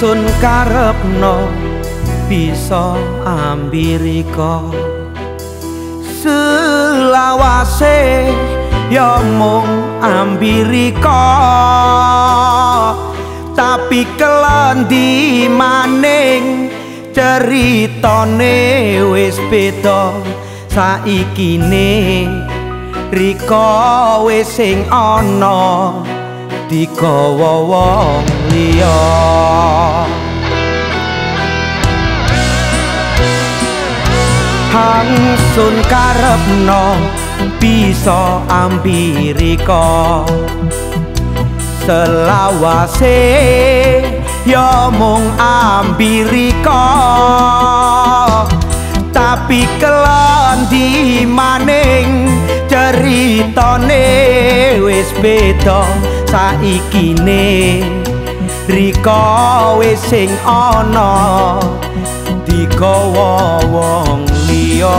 hangsun karepno bisa ambirika selawase ya mung ambirika tapi kelandi maning ceritane wis beda. Saikine rika wis sing ana digawa wong liya hangsun karepno bisa ambirika selawase ya mung ambirika tapi kelandi maning ceritane wis beda saikine rika wis sing ana digawa wong liya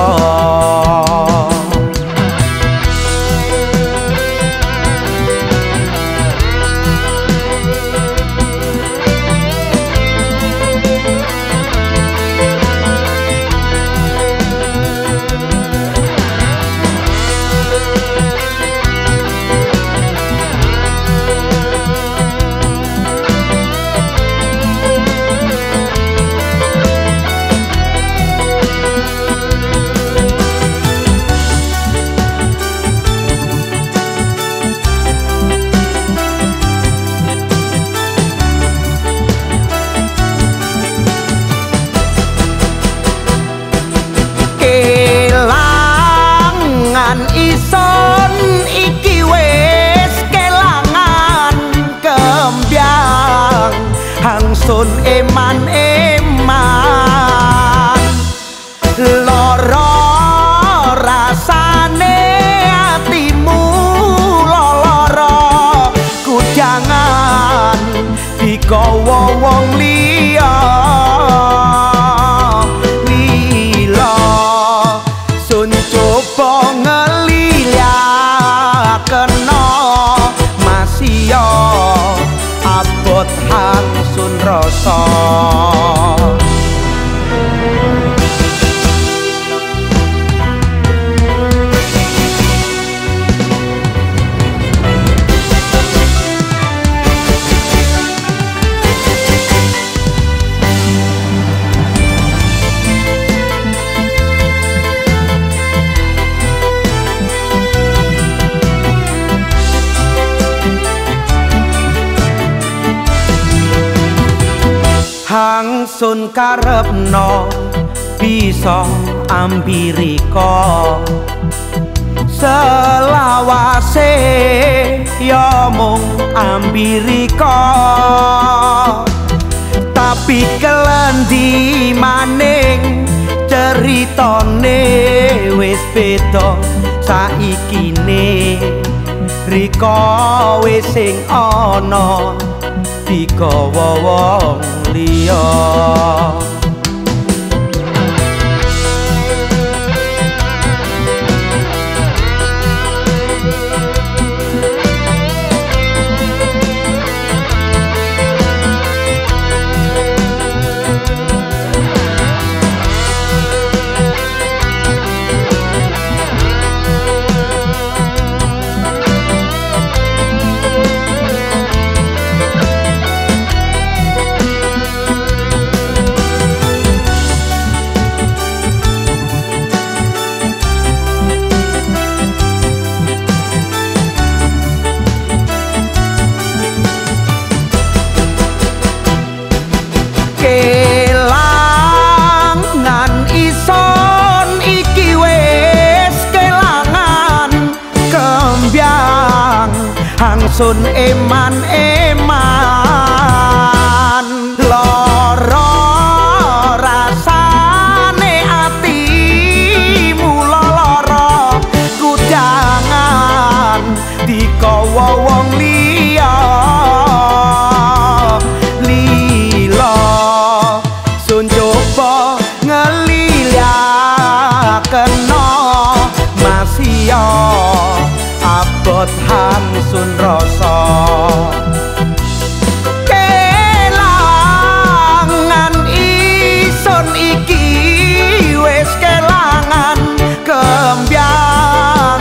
sun eman eman. Loro hangsun karepno bisa ambirika selawase ya mung ambirika tapi kelendi maning ceritane wis beda saikine rika wis sing ana digawa wong liya xuân êm an em rasa kelangan ison iki wis kelangan kembang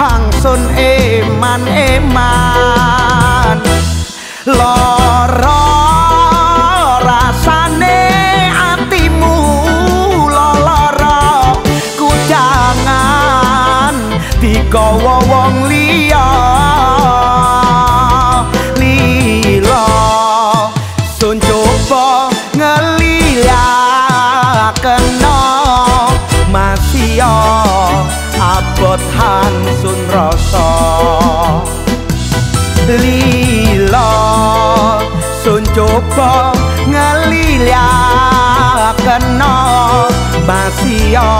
hangsun eman eman loro Kau wong liya. Lila sun coba ngelilakeno masya